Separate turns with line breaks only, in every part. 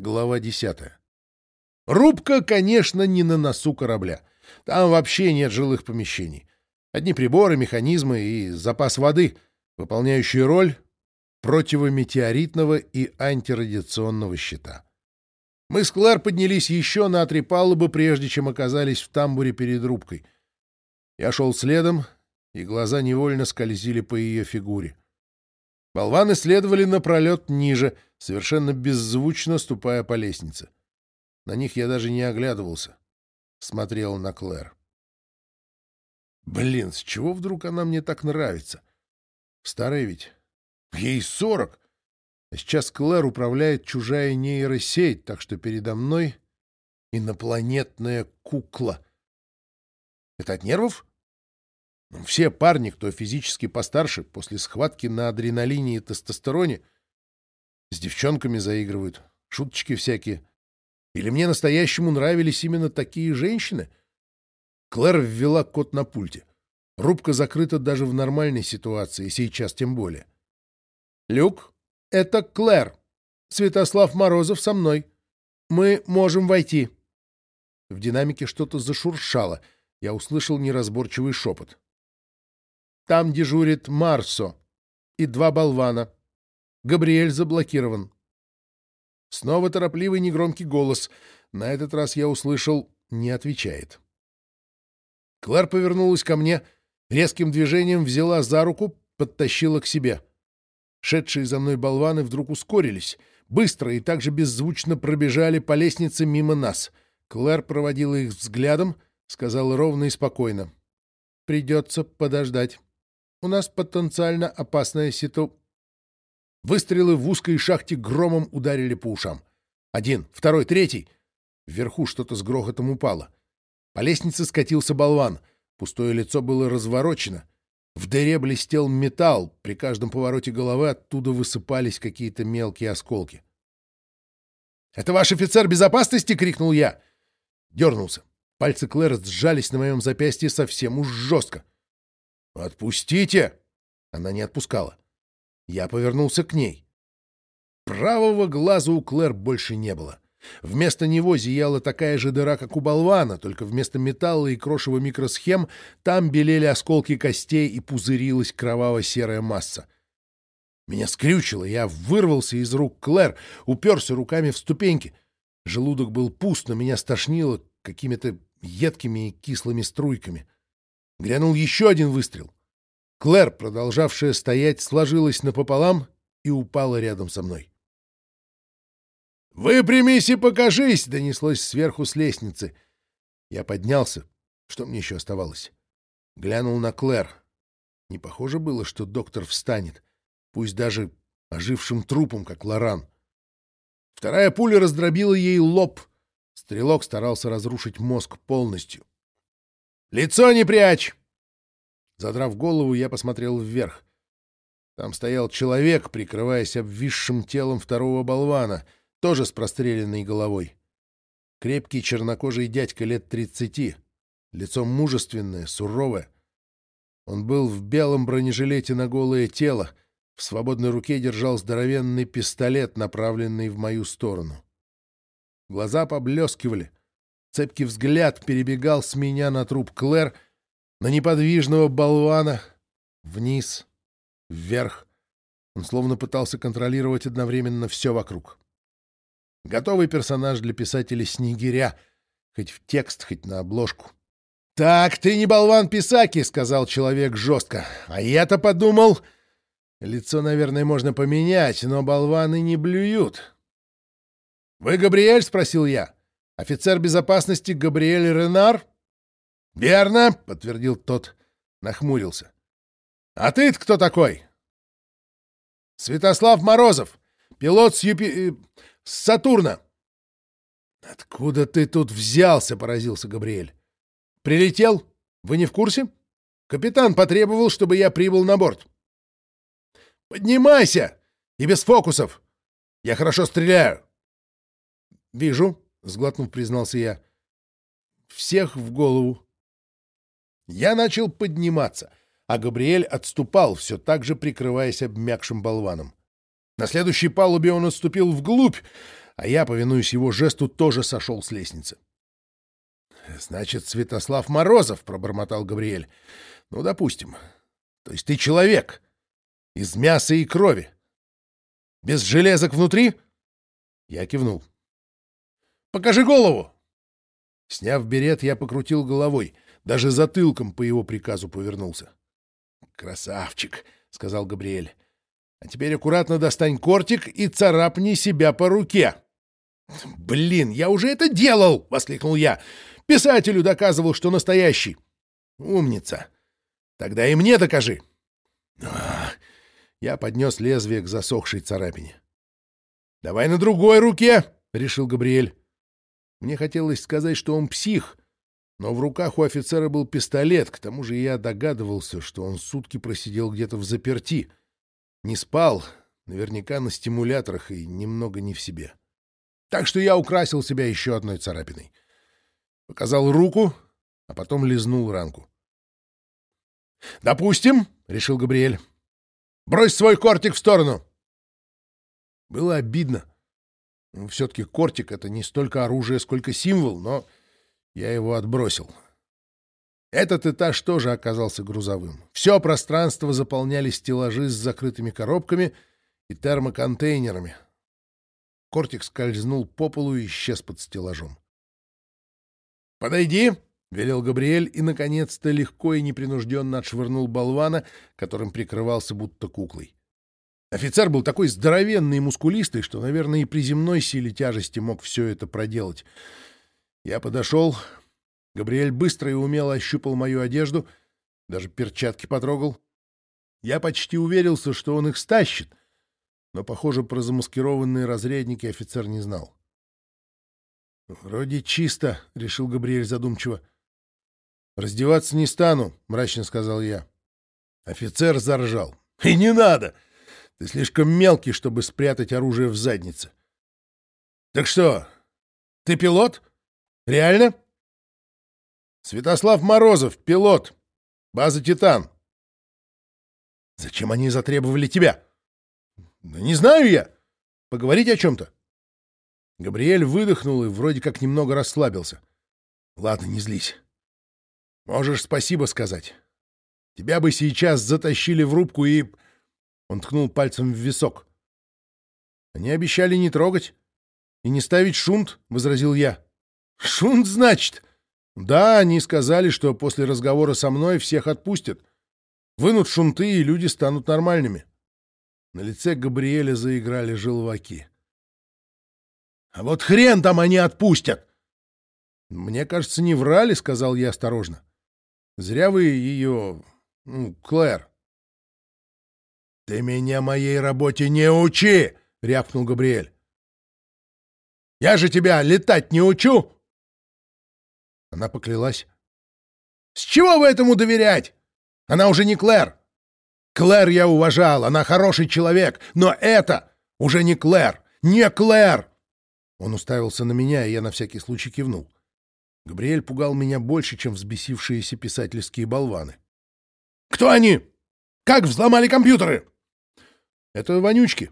Глава 10. Рубка, конечно, не на носу корабля. Там вообще нет жилых помещений. Одни приборы, механизмы и запас воды, выполняющие роль противометеоритного и антирадиационного щита. Мы с Клэр поднялись еще на три палубы, прежде чем оказались в тамбуре перед рубкой. Я шел следом, и глаза невольно скользили по ее фигуре. Болваны следовали напролет ниже, совершенно беззвучно ступая по лестнице. На них я даже не оглядывался. Смотрел на Клэр. Блин, с чего вдруг она мне так нравится? Старая ведь. Ей сорок. А сейчас Клэр управляет чужая нейросеть, так что передо мной инопланетная кукла. Это от нервов? Все парни, кто физически постарше, после схватки на адреналине и тестостероне, с девчонками заигрывают, шуточки всякие. Или мне настоящему нравились именно такие женщины? Клэр ввела код на пульте. Рубка закрыта даже в нормальной ситуации, сейчас тем более. «Люк, это Клэр. Святослав Морозов со мной. Мы можем войти». В динамике что-то зашуршало. Я услышал неразборчивый шепот. Там дежурит Марсо и два болвана. Габриэль заблокирован. Снова торопливый негромкий голос. На этот раз я услышал «не отвечает». Клэр повернулась ко мне, резким движением взяла за руку, подтащила к себе. Шедшие за мной болваны вдруг ускорились, быстро и также беззвучно пробежали по лестнице мимо нас. Клэр проводила их взглядом, сказала ровно и спокойно. «Придется подождать». У нас потенциально опасная ситу...» Выстрелы в узкой шахте громом ударили по ушам. Один, второй, третий. Вверху что-то с грохотом упало. По лестнице скатился болван. Пустое лицо было разворочено. В дыре блестел металл. При каждом повороте головы оттуда высыпались какие-то мелкие осколки. «Это ваш офицер безопасности?» — крикнул я. Дернулся. Пальцы Клэр сжались на моем запястье совсем уж жестко. «Отпустите!» Она не отпускала. Я повернулся к ней. Правого глаза у Клэр больше не было. Вместо него зияла такая же дыра, как у болвана, только вместо металла и крошева микросхем там белели осколки костей и пузырилась кроваво-серая масса. Меня скрючило, я вырвался из рук Клэр, уперся руками в ступеньки. Желудок был пуст, но меня стошнило какими-то едкими и кислыми струйками. Грянул еще один выстрел. Клэр, продолжавшая стоять, сложилась напополам и упала рядом со мной. «Выпрямись и покажись!» — донеслось сверху с лестницы. Я поднялся. Что мне еще оставалось? Глянул на Клэр. Не похоже было, что доктор встанет, пусть даже ожившим трупом, как Лоран. Вторая пуля раздробила ей лоб. Стрелок старался разрушить мозг полностью. «Лицо не прячь!» Задрав голову, я посмотрел вверх. Там стоял человек, прикрываясь обвисшим телом второго болвана, тоже с простреленной головой. Крепкий чернокожий дядька лет тридцати, лицо мужественное, суровое. Он был в белом бронежилете на голое тело, в свободной руке держал здоровенный пистолет, направленный в мою сторону. Глаза поблескивали — Цепкий взгляд перебегал с меня на труп Клэр, на неподвижного болвана, вниз, вверх. Он словно пытался контролировать одновременно все вокруг. Готовый персонаж для писателя Снегиря, хоть в текст, хоть на обложку. «Так, ты не болван Писаки», — сказал человек жестко. «А я-то подумал...» Лицо, наверное, можно поменять, но болваны не блюют. «Вы Габриэль?» — спросил я. Офицер безопасности Габриэль Ренар? — Верно, — подтвердил тот, нахмурился. — А ты кто такой? — Святослав Морозов, пилот с, Юпи... Э, с Сатурна. — Откуда ты тут взялся? — поразился Габриэль. — Прилетел? Вы не в курсе? Капитан потребовал, чтобы я прибыл на борт. — Поднимайся! И без фокусов! Я хорошо стреляю. — Вижу, — сглотнув, признался я. «Всех в голову». Я начал подниматься, а Габриэль отступал, все так же прикрываясь обмякшим болваном. На следующей палубе он отступил вглубь, а я, повинуясь его жесту, тоже сошел с лестницы. «Значит, Святослав Морозов», — пробормотал Габриэль. «Ну, допустим. То есть ты человек. Из мяса и крови. Без железок внутри?» Я кивнул. «Покажи голову!» Сняв берет, я покрутил головой. Даже затылком по его приказу повернулся. «Красавчик!» — сказал Габриэль. «А теперь аккуратно достань кортик и царапни себя по руке!» «Блин, я уже это делал!» — воскликнул я. «Писателю доказывал, что настоящий!» «Умница! Тогда и мне докажи!» Я поднес лезвие к засохшей царапине. «Давай на другой руке!» — решил Габриэль. Мне хотелось сказать, что он псих, но в руках у офицера был пистолет, к тому же я догадывался, что он сутки просидел где-то в заперти. Не спал, наверняка на стимуляторах и немного не в себе. Так что я украсил себя еще одной царапиной. Показал руку, а потом лизнул ранку. «Допустим», — решил Габриэль, — «брось свой кортик в сторону». Было обидно. Все-таки кортик — это не столько оружие, сколько символ, но я его отбросил. Этот этаж тоже оказался грузовым. Все пространство заполняли стеллажи с закрытыми коробками и термоконтейнерами. Кортик скользнул по полу и исчез под стеллажом. «Подойди!» — велел Габриэль и, наконец-то, легко и непринужденно отшвырнул болвана, которым прикрывался будто куклой. Офицер был такой здоровенный и мускулистый, что, наверное, и при земной силе тяжести мог все это проделать. Я подошел. Габриэль быстро и умело ощупал мою одежду, даже перчатки потрогал. Я почти уверился, что он их стащит, но, похоже, про замаскированные разрядники офицер не знал. «Вроде чисто», — решил Габриэль задумчиво. «Раздеваться не стану», — мрачно сказал я. Офицер заржал. «И не надо! Ты слишком мелкий, чтобы спрятать оружие в заднице». «Так что, ты пилот?» Реально? Святослав Морозов, пилот. База «Титан». Зачем они затребовали тебя? Да не знаю я. Поговорить о чем-то. Габриэль выдохнул и вроде как немного расслабился. Ладно, не злись. Можешь спасибо сказать. Тебя бы сейчас затащили в рубку и... Он ткнул пальцем в висок. Они обещали не трогать и не ставить шунт, — возразил я. «Шунт, значит?» «Да, они сказали, что после разговора со мной всех отпустят. Вынут шунты, и люди станут нормальными». На лице Габриэля заиграли желваки. «А вот хрен там они отпустят!» «Мне кажется, не врали», — сказал я осторожно. «Зря вы ее... Ну, Клэр». «Ты меня моей работе не учи!» — рявкнул Габриэль. «Я же тебя летать не учу!» Она поклялась. «С чего вы этому доверять? Она уже не Клэр. Клэр я уважал, она хороший человек, но это уже не Клэр, не Клэр!» Он уставился на меня, и я на всякий случай кивнул. Габриэль пугал меня больше, чем взбесившиеся писательские болваны. «Кто они? Как взломали компьютеры?» «Это вонючки.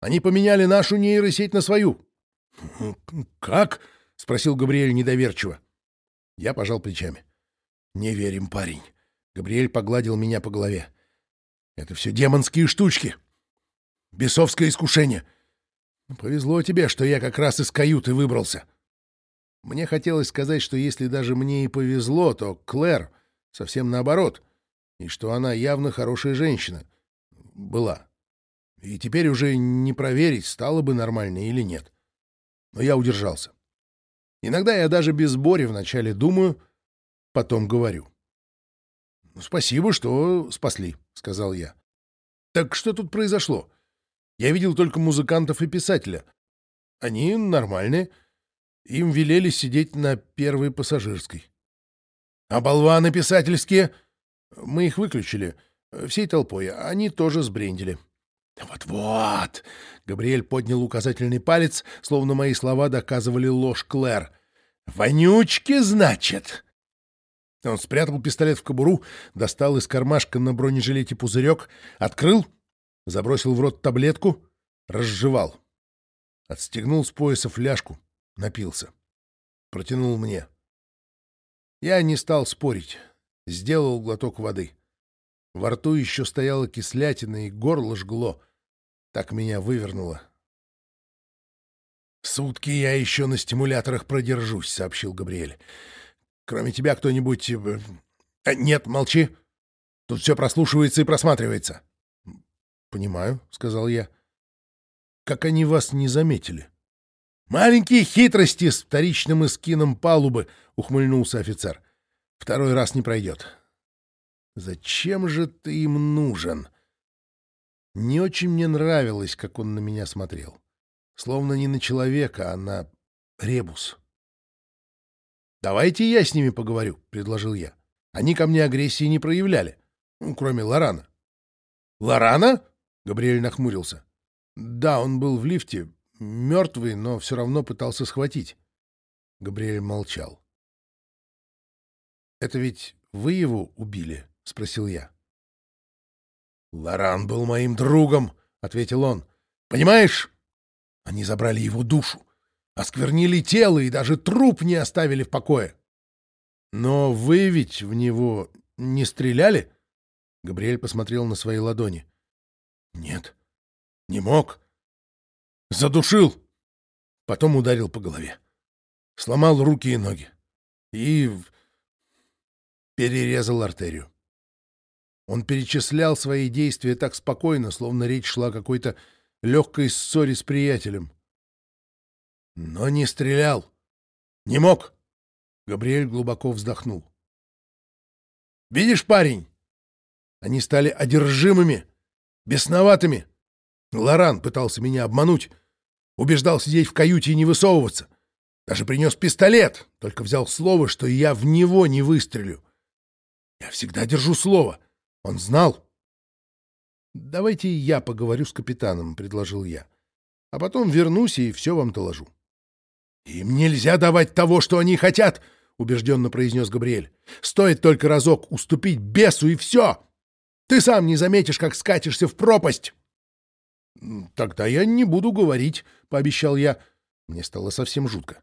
Они поменяли нашу нейросеть на свою». «Как?» — спросил Габриэль недоверчиво. Я пожал плечами. «Не верим, парень». Габриэль погладил меня по голове. «Это все демонские штучки. Бесовское искушение. Повезло тебе, что я как раз из каюты выбрался». Мне хотелось сказать, что если даже мне и повезло, то Клэр совсем наоборот, и что она явно хорошая женщина. Была. И теперь уже не проверить, стало бы нормально или нет. Но я удержался. Иногда я даже без Бори вначале думаю, потом говорю. «Ну, «Спасибо, что спасли», — сказал я. «Так что тут произошло? Я видел только музыкантов и писателя. Они нормальные. Им велели сидеть на первой пассажирской». «А болваны писательские?» «Мы их выключили. Всей толпой. Они тоже сбрендили». «Вот-вот!» — Габриэль поднял указательный палец, словно мои слова доказывали ложь Клэр. «Вонючки, значит?» Он спрятал пистолет в кобуру, достал из кармашка на бронежилете пузырек, открыл, забросил в рот таблетку, разжевал. Отстегнул с пояса фляжку, напился. Протянул мне. Я не стал спорить. Сделал глоток воды. Во рту еще стояла кислятина, и горло жгло. Так меня вывернуло. «Сутки я еще на стимуляторах продержусь», — сообщил Габриэль. «Кроме тебя кто-нибудь...» э, э, «Нет, молчи. Тут все прослушивается и просматривается». «Понимаю», — сказал я. «Как они вас не заметили?» «Маленькие хитрости с вторичным эскином палубы», — ухмыльнулся офицер. «Второй раз не пройдет». «Зачем же ты им нужен?» Не очень мне нравилось, как он на меня смотрел. Словно не на человека, а на ребус. «Давайте я с ними поговорю», — предложил я. «Они ко мне агрессии не проявляли, ну, кроме Лорана». «Лорана?» — Габриэль нахмурился. «Да, он был в лифте, мертвый, но все равно пытался схватить». Габриэль молчал. «Это ведь вы его убили?» — спросил я. «Лоран был моим другом», — ответил он. «Понимаешь, они забрали его душу, осквернили тело и даже труп не оставили в покое. Но вы ведь в него не стреляли? Габриэль посмотрел на свои ладони. Нет, не мог. Задушил. Потом ударил по голове. Сломал руки и ноги. И перерезал артерию. Он перечислял свои действия так спокойно, словно речь шла о какой-то легкой ссоре с приятелем. Но не стрелял. Не мог. Габриэль глубоко вздохнул. «Видишь, парень? Они стали одержимыми, бесноватыми. Лоран пытался меня обмануть, убеждал сидеть в каюте и не высовываться. Даже принес пистолет, только взял слово, что я в него не выстрелю. Я всегда держу слово. Он знал. «Давайте я поговорю с капитаном», — предложил я. «А потом вернусь и все вам доложу». «Им нельзя давать того, что они хотят», — убежденно произнес Габриэль. «Стоит только разок уступить бесу, и все. Ты сам не заметишь, как скатишься в пропасть». «Тогда я не буду говорить», — пообещал я. Мне стало совсем жутко.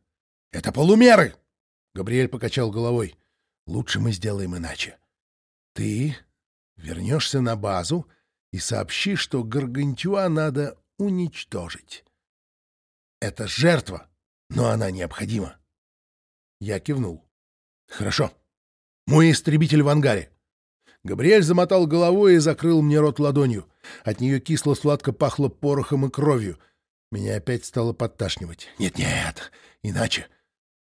«Это полумеры!» — Габриэль покачал головой. «Лучше мы сделаем иначе. Ты вернешься на базу и сообщи, что Гаргантюа надо уничтожить. Это жертва, но она необходима. Я кивнул. Хорошо. Мой истребитель в ангаре. Габриэль замотал головой и закрыл мне рот ладонью. От нее кисло-сладко пахло порохом и кровью. Меня опять стало подташнивать. Нет-нет, иначе.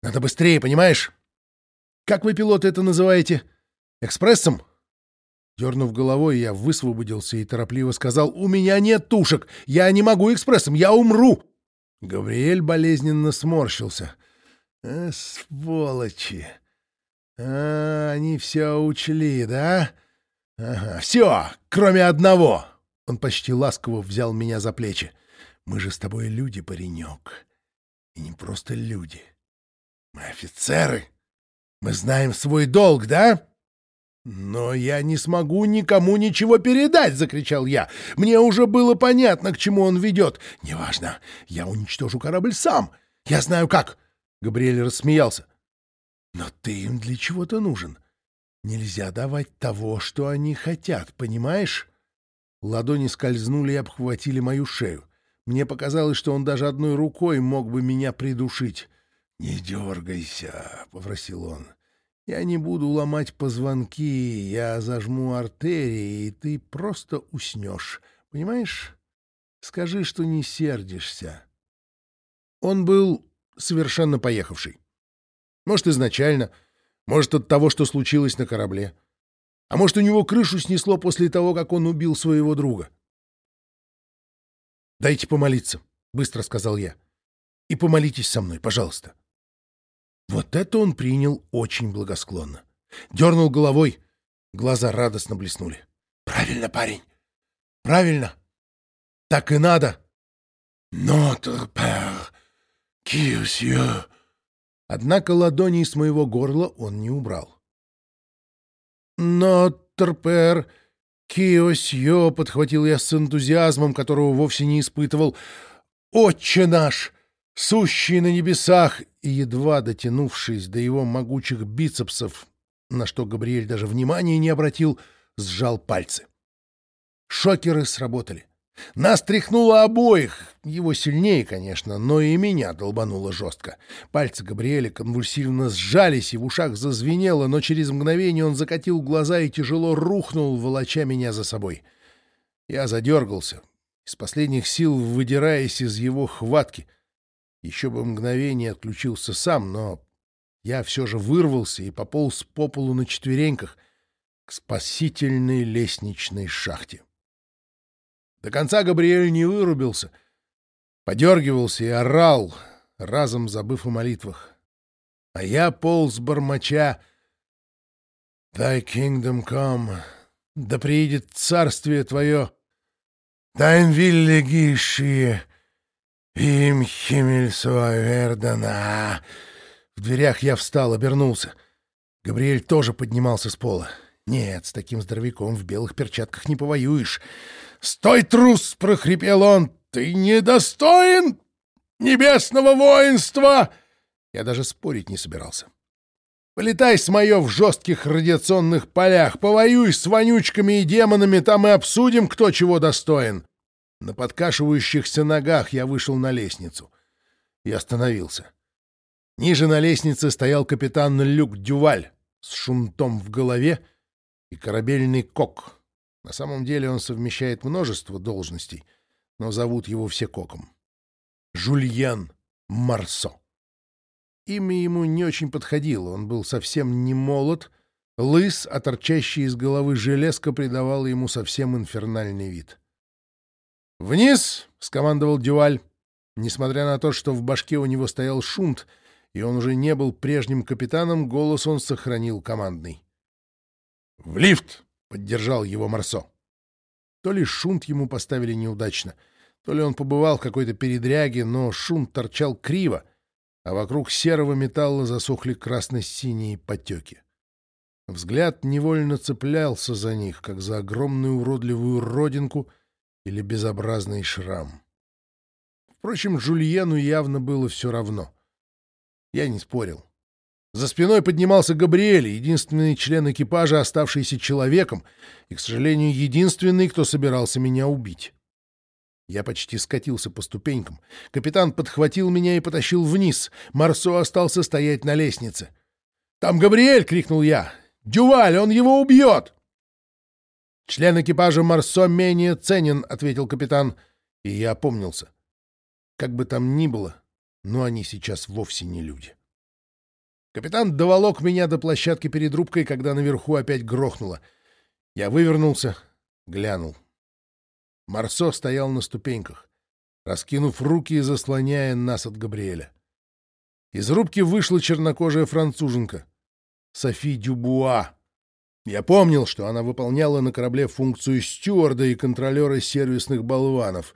Надо быстрее, понимаешь? Как вы, пилоты, это называете? Экспрессом? Дернув головой, я высвободился и торопливо сказал, «У меня нет тушек! Я не могу экспрессом! Я умру!» Гавриэль болезненно сморщился. «Э, «Сволочи! А, они все учли, да? Ага, все, кроме одного!» Он почти ласково взял меня за плечи. «Мы же с тобой люди, паренек. И не просто люди. Мы офицеры. Мы знаем свой долг, да?» «Но я не смогу никому ничего передать!» — закричал я. «Мне уже было понятно, к чему он ведет. Неважно, я уничтожу корабль сам. Я знаю как!» Габриэль рассмеялся. «Но ты им для чего-то нужен. Нельзя давать того, что они хотят, понимаешь?» Ладони скользнули и обхватили мою шею. Мне показалось, что он даже одной рукой мог бы меня придушить. «Не дергайся», — попросил он. Я не буду ломать позвонки, я зажму артерии, и ты просто уснешь. Понимаешь? Скажи, что не сердишься. Он был совершенно поехавший. Может, изначально, может, от того, что случилось на корабле. А может, у него крышу снесло после того, как он убил своего друга. «Дайте помолиться», — быстро сказал я. «И помолитесь со мной, пожалуйста». Вот это он принял очень благосклонно. Дернул головой, глаза радостно блеснули. «Правильно, парень, правильно. Так и надо». «Notre père, qui Однако ладони с моего горла он не убрал. «Notre père, qui подхватил я с энтузиазмом, которого вовсе не испытывал. «Отче наш, сущий на небесах!» И, едва дотянувшись до его могучих бицепсов, на что Габриэль даже внимания не обратил, сжал пальцы. Шокеры сработали. Нас тряхнуло обоих, его сильнее, конечно, но и меня долбануло жестко. Пальцы Габриэля конвульсивно сжались, и в ушах зазвенело, но через мгновение он закатил глаза и тяжело рухнул, волоча меня за собой. Я задергался, из последних сил выдираясь из его хватки. Еще бы мгновение отключился сам, но я все же вырвался и пополз по полу на четвереньках к спасительной лестничной шахте. До конца Габриэль не вырубился, подергивался и орал, разом забыв о молитвах. А я полз бормоча «Thy kingdom come, да приедет царствие твое, dein Wille geschehe, им Химель Вердана». В дверях я встал, обернулся. Габриэль тоже поднимался с пола. Нет, с таким здоровяком в белых перчатках не повоюешь. «Стой, трус!» — прохрипел он. «Ты недостоин небесного воинства!» Я даже спорить не собирался. «Полетай с моё в жестких радиационных полях, повоюй с вонючками и демонами, там и обсудим, кто чего достоин!» На подкашивающихся ногах я вышел на лестницу и остановился. Ниже на лестнице стоял капитан Люк Дюваль с шунтом в голове и корабельный кок, на самом деле он совмещает множество должностей, но зовут его все коком. Жульен Марсо. Имя ему не очень подходило, он был совсем не молод, лыс, а торчащий из головы железка придавала ему совсем инфернальный вид. «Вниз!» — скомандовал Дюваль. Несмотря на то, что в башке у него стоял шунт, и он уже не был прежним капитаном, голос он сохранил командный. «В лифт!» Поддержал его Марсо. То ли шунт ему поставили неудачно, то ли он побывал в какой-то передряге, но шунт торчал криво, а вокруг серого металла засохли красно-синие потеки. Взгляд невольно цеплялся за них, как за огромную уродливую родинку или безобразный шрам. Впрочем, Жульену явно было все равно. Я не спорил. За спиной поднимался Габриэль, единственный член экипажа, оставшийся человеком, и, к сожалению, единственный, кто собирался меня убить. Я почти скатился по ступенькам. Капитан подхватил меня и потащил вниз. Марсо остался стоять на лестнице. «Там Габриэль!» — крикнул я. «Дюваль, он его убьет!» «Член экипажа Марсо менее ценен», — ответил капитан. И я опомнился. Как бы там ни было, но они сейчас вовсе не люди. Капитан доволок меня до площадки перед рубкой, когда наверху опять грохнуло. Я вывернулся, глянул. Марсо стоял на ступеньках, раскинув руки и заслоняя нас от Габриэля. Из рубки вышла чернокожая француженка, Софи Дюбуа. Я помнил, что она выполняла на корабле функцию стюарда и контролера сервисных болванов.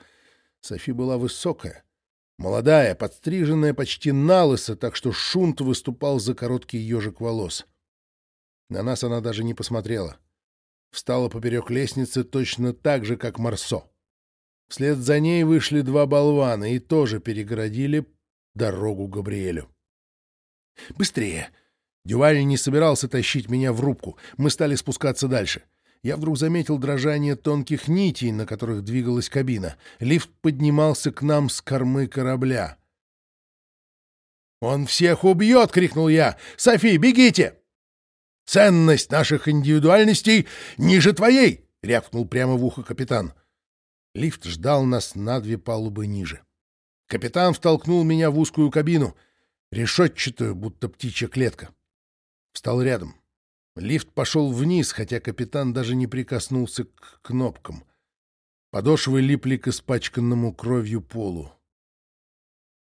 Софи была высокая, Молодая, подстриженная почти налысо, так что шунт выступал за короткий ежик волос. На нас она даже не посмотрела. Встала поперек лестницы точно так же, как Марсо. Вслед за ней вышли два болвана и тоже перегородили дорогу Габриэлю. «Быстрее!» Дюваль не собирался тащить меня в рубку. Мы стали спускаться дальше. — я вдруг заметил дрожание тонких нитей, на которых двигалась кабина. Лифт поднимался к нам с кормы корабля. «Он всех убьет!» — крикнул я. «Софи, бегите!» «Ценность наших индивидуальностей ниже твоей!» — рявкнул прямо в ухо капитан. Лифт ждал нас на две палубы ниже. Капитан втолкнул меня в узкую кабину, решетчатую, будто птичья клетка. Встал рядом. Лифт пошел вниз, хотя капитан даже не прикоснулся к кнопкам. Подошвы липли к испачканному кровью полу.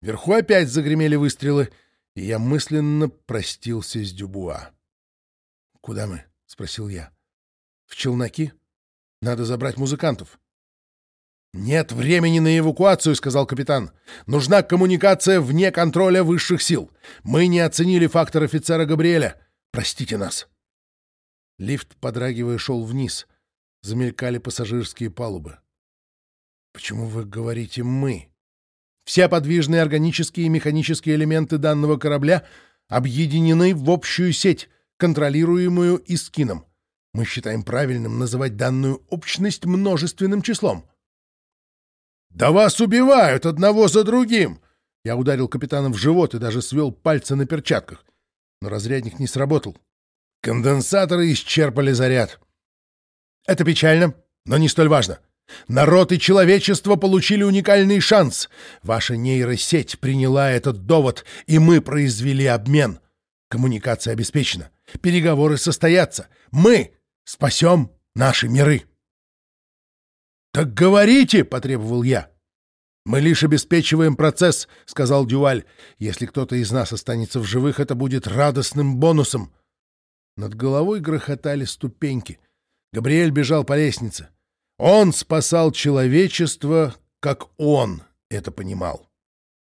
Вверху опять загремели выстрелы, и я мысленно простился с Дюбуа. «Куда мы?» — спросил я. «В челноки? Надо забрать музыкантов». «Нет времени на эвакуацию», — сказал капитан. «Нужна коммуникация вне контроля высших сил. Мы не оценили фактор офицера Габриэля. Простите нас». Лифт, подрагивая, шел вниз. Замелькали пассажирские палубы. «Почему вы говорите «мы»?» Все подвижные органические и механические элементы данного корабля объединены в общую сеть, контролируемую Искином. Мы считаем правильным называть данную общность множественным числом. «Да вас убивают одного за другим!» Я ударил капитана в живот и даже свел пальцы на перчатках. Но разрядник не сработал. Конденсаторы исчерпали заряд. Это печально, но не столь важно. Народ и человечество получили уникальный шанс. Ваша нейросеть приняла этот довод, и мы произвели обмен. Коммуникация обеспечена. Переговоры состоятся. Мы спасем наши миры. «Так говорите!» — потребовал я. «Мы лишь обеспечиваем процесс», — сказал Дюваль. «Если кто-то из нас останется в живых, это будет радостным бонусом». Над головой грохотали ступеньки. Габриэль бежал по лестнице. Он спасал человечество, как он это понимал.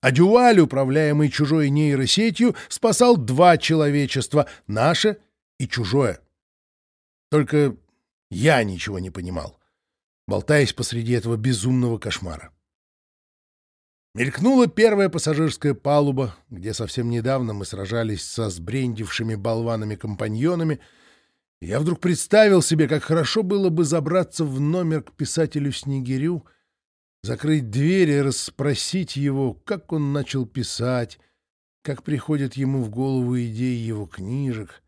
А Дюваль, управляемый чужой нейросетью, спасал два человечества — наше и чужое. Только я ничего не понимал, болтаясь посреди этого безумного кошмара. Мелькнула первая пассажирская палуба, где совсем недавно мы сражались со сбрендившими болванами-компаньонами. Я вдруг представил себе, как хорошо было бы забраться в номер к писателю Снегирю, закрыть дверь и расспросить его, как он начал писать, как приходят ему в голову идеи его книжек,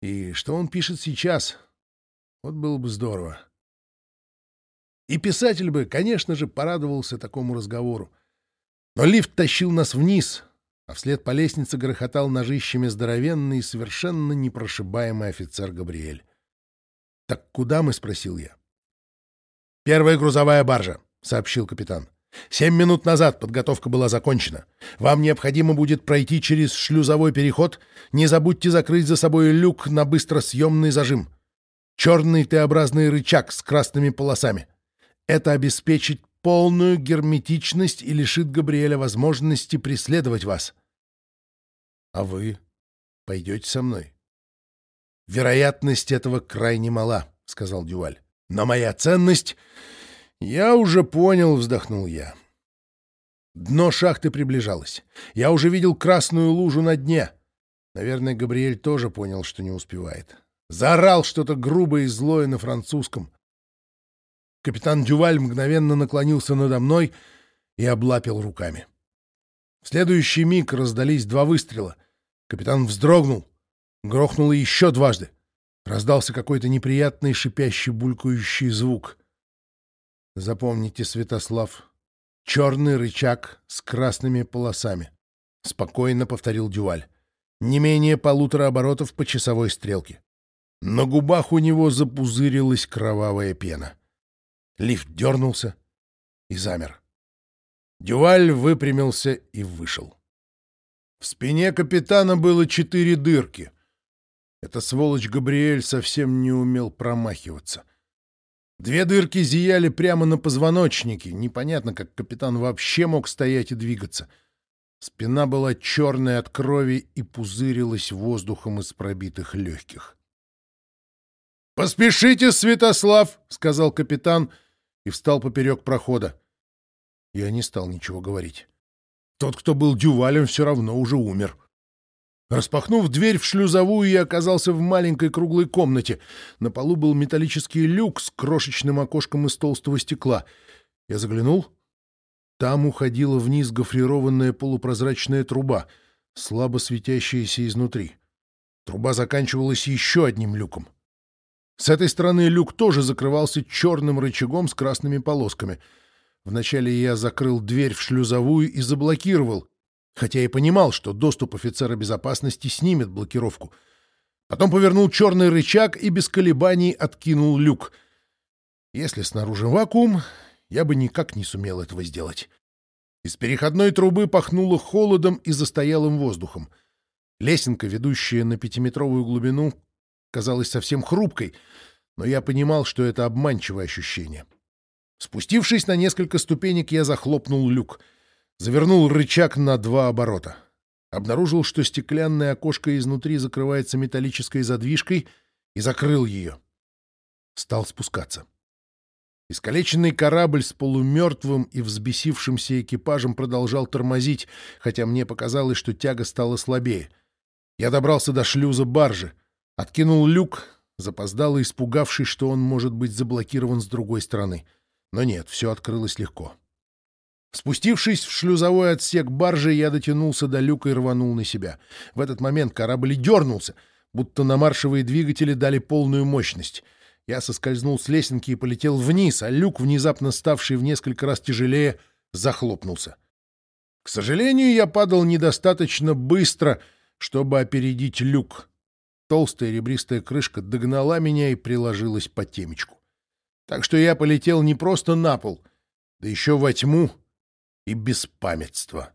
и что он пишет сейчас. Вот было бы здорово. И писатель бы, конечно же, порадовался такому разговору. Но лифт тащил нас вниз, а вслед по лестнице грохотал ножищами здоровенный и совершенно непрошибаемый офицер Габриэль. «Так куда мы?» — спросил я. «Первая грузовая баржа», — сообщил капитан. «Семь минут назад подготовка была закончена. Вам необходимо будет пройти через шлюзовой переход. Не забудьте закрыть за собой люк на быстросъемный зажим. Черный Т-образный рычаг с красными полосами. Это обеспечит полную герметичность и лишит Габриэля возможности преследовать вас. А вы пойдете со мной? Вероятность этого крайне мала, — сказал Дюваль. Но моя ценность... Я уже понял, — вздохнул я. Дно шахты приближалось. Я уже видел красную лужу на дне. Наверное, Габриэль тоже понял, что не успевает. Заорал что-то грубое и злое на французском. Капитан Дюваль мгновенно наклонился надо мной и облапил руками. В следующий миг раздались два выстрела. Капитан вздрогнул. Грохнуло еще дважды. Раздался какой-то неприятный шипящий булькающий звук. Запомните, Святослав, черный рычаг с красными полосами. Спокойно повторил Дюваль. Не менее полутора оборотов по часовой стрелке. На губах у него запузырилась кровавая пена. Лифт дернулся и замер. Дюваль выпрямился и вышел. В спине капитана было четыре дырки. Эта сволочь Габриэль совсем не умел промахиваться. Две дырки зияли прямо на позвоночнике. Непонятно, как капитан вообще мог стоять и двигаться. Спина была черная от крови и пузырилась воздухом из пробитых легких. «Поспешите, Святослав!» — сказал капитан и встал поперек прохода. Я не стал ничего говорить. Тот, кто был дювалем, все равно уже умер. Распахнув дверь в шлюзовую, я оказался в маленькой круглой комнате. На полу был металлический люк с крошечным окошком из толстого стекла. Я заглянул. Там уходила вниз гофрированная полупрозрачная труба, слабо светящаяся изнутри. Труба заканчивалась еще одним люком. С этой стороны люк тоже закрывался черным рычагом с красными полосками. Вначале я закрыл дверь в шлюзовую и заблокировал, хотя и понимал, что доступ офицера безопасности снимет блокировку. Потом повернул черный рычаг и без колебаний откинул люк. Если снаружи вакуум, я бы никак не сумел этого сделать. Из переходной трубы пахнуло холодом и застоялым воздухом. Лесенка, ведущая на пятиметровую глубину, казалась совсем хрупкой, но я понимал, что это обманчивое ощущение. Спустившись на несколько ступенек, я захлопнул люк, завернул рычаг на два оборота. Обнаружил, что стеклянное окошко изнутри закрывается металлической задвижкой, и закрыл ее. Стал спускаться. Искалеченный корабль с полумертвым и взбесившимся экипажем продолжал тормозить, хотя мне показалось, что тяга стала слабее. Я добрался до шлюза баржи, откинул люк, запоздало испугавшись, что он может быть заблокирован с другой стороны. Но нет, все открылось легко. Спустившись в шлюзовой отсек баржи, я дотянулся до люка и рванул на себя. В этот момент корабль дернулся, будто на маршевые двигатели дали полную мощность. Я соскользнул с лесенки и полетел вниз, а люк, внезапно ставший в несколько раз тяжелее, захлопнулся. К сожалению, я падал недостаточно быстро, чтобы опередить люк. Толстая ребристая крышка догнала меня и приложилась по темечку. Так что я полетел не просто на пол, да еще во тьму и беспамятство.